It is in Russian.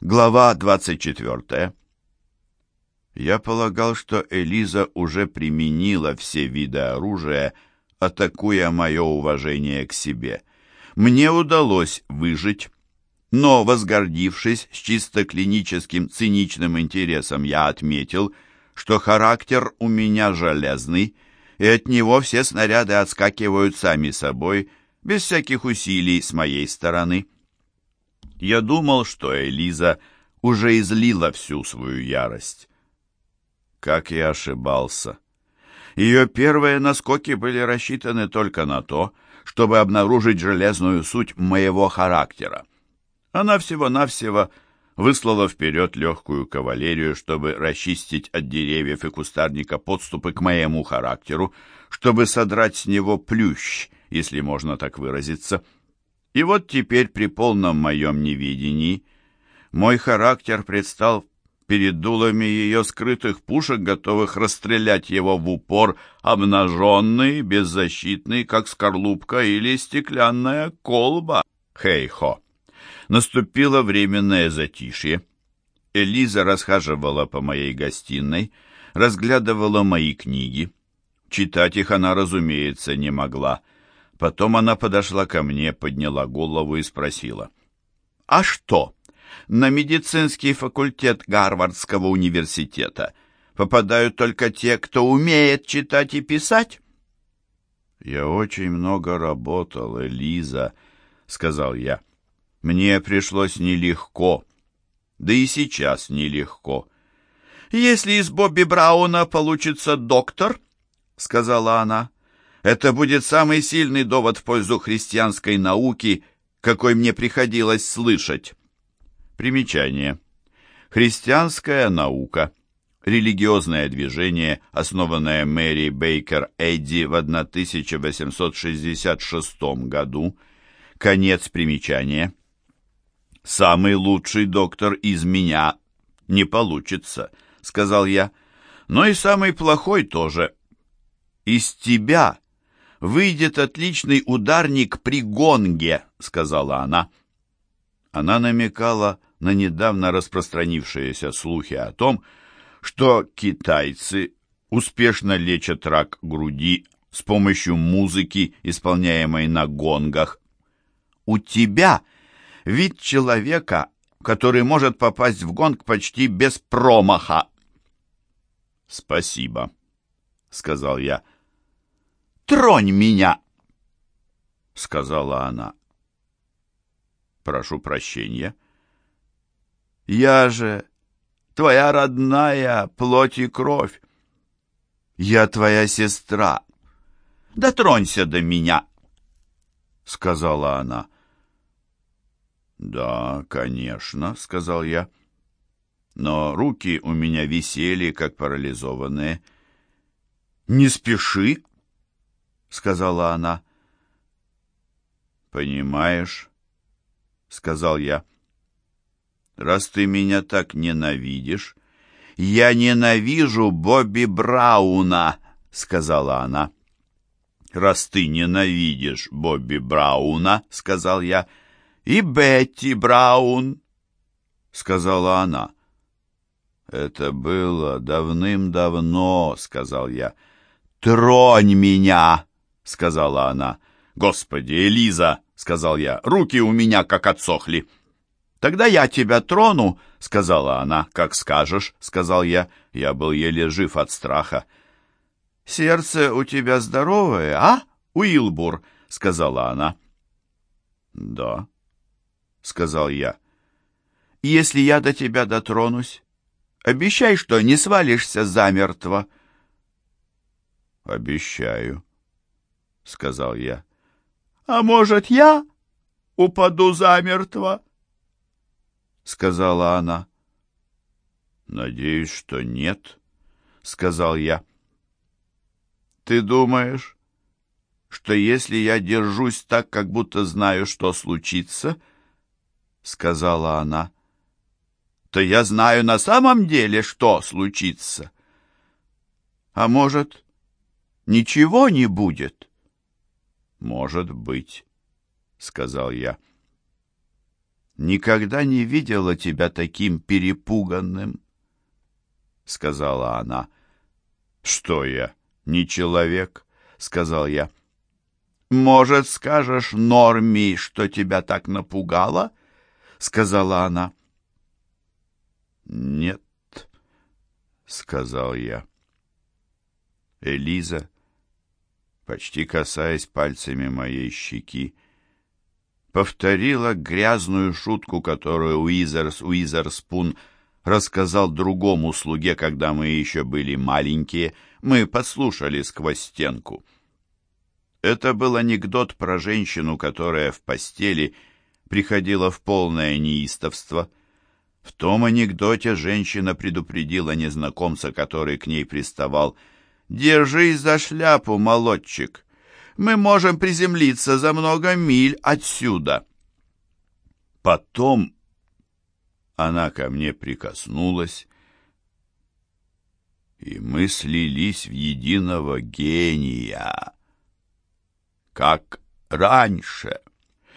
Глава 24. Я полагал, что Элиза уже применила все виды оружия, атакуя мое уважение к себе. Мне удалось выжить, но, возгордившись с чисто клиническим циничным интересом, я отметил, что характер у меня железный, и от него все снаряды отскакивают сами собой, без всяких усилий с моей стороны. Я думал, что Элиза уже излила всю свою ярость. Как я ошибался. Ее первые наскоки были рассчитаны только на то, чтобы обнаружить железную суть моего характера. Она всего-навсего выслала вперед легкую кавалерию, чтобы расчистить от деревьев и кустарника подступы к моему характеру, чтобы содрать с него плющ, если можно так выразиться — и вот теперь при полном моем невидении мой характер предстал перед дулами ее скрытых пушек, готовых расстрелять его в упор, обнаженный, беззащитный, как скорлупка или стеклянная колба. Хей-хо! Наступило временное затишье. Элиза расхаживала по моей гостиной, разглядывала мои книги. Читать их она, разумеется, не могла — Потом она подошла ко мне, подняла голову и спросила. «А что, на медицинский факультет Гарвардского университета попадают только те, кто умеет читать и писать?» «Я очень много работал, Элиза», — сказал я. «Мне пришлось нелегко, да и сейчас нелегко». «Если из Бобби Брауна получится доктор», — сказала она, это будет самый сильный довод в пользу христианской науки, какой мне приходилось слышать. Примечание. Христианская наука. Религиозное движение, основанное Мэри Бейкер Эдди в 1866 году. Конец примечания. «Самый лучший доктор из меня не получится», — сказал я. «Но и самый плохой тоже. Из тебя выйдет отличный ударник при гонге», — сказала она. Она намекала на недавно распространившиеся слухи о том, что китайцы успешно лечат рак груди с помощью музыки, исполняемой на гонгах. «У тебя вид человека, который может попасть в гонг почти без промаха». «Спасибо», — сказал я тронь меня!» — сказала она. «Прошу прощения. Я же твоя родная плоть и кровь. Я твоя сестра. Дотронься до меня!» — сказала она. «Да, конечно», — сказал я. Но руки у меня висели, как парализованные. «Не спеши», сказала она. «Понимаешь», — сказал я, — «раз ты меня так ненавидишь...» «Я ненавижу Бобби Брауна», — сказала она. «Раз ты ненавидишь Бобби Брауна», — сказал я, — «и Бетти Браун», — сказала она. «Это было давным-давно», — сказал я. «Тронь меня!» — сказала она. «Господи, Элиза!» — сказал я. «Руки у меня как отсохли». «Тогда я тебя трону», — сказала она. «Как скажешь», — сказал я. Я был еле жив от страха. «Сердце у тебя здоровое, а, Уилбур?» — сказала она. «Да», — сказал я. «Если я до тебя дотронусь, обещай, что не свалишься замертво». «Обещаю», — сказал я. «А может, я упаду замертво?» — сказала она. «Надеюсь, что нет», — сказал я. «Ты думаешь, что если я держусь так, как будто знаю, что случится?» — сказала она. «То я знаю на самом деле, что случится. А может, ничего не будет?» «Может быть», — сказал я. никогда не видела тебя таким перепуганным, — сказала она. «Что я, не человек?» — сказал я. «Может, скажешь Норми, что тебя так напугало?» — сказала она. «Нет», — сказал я. Элиза, почти касаясь пальцами моей щеки, повторила грязную шутку, которую Уизерс Уизерспун рассказал другому слуге, когда мы еще были маленькие. Мы подслушали сквозь стенку. Это был анекдот про женщину, которая в постели приходила в полное неистовство. В том анекдоте женщина предупредила незнакомца, который к ней приставал. «Держись за шляпу, молодчик. Мы можем приземлиться за много миль отсюда». Потом она ко мне прикоснулась, и мы слились в единого гения, как раньше.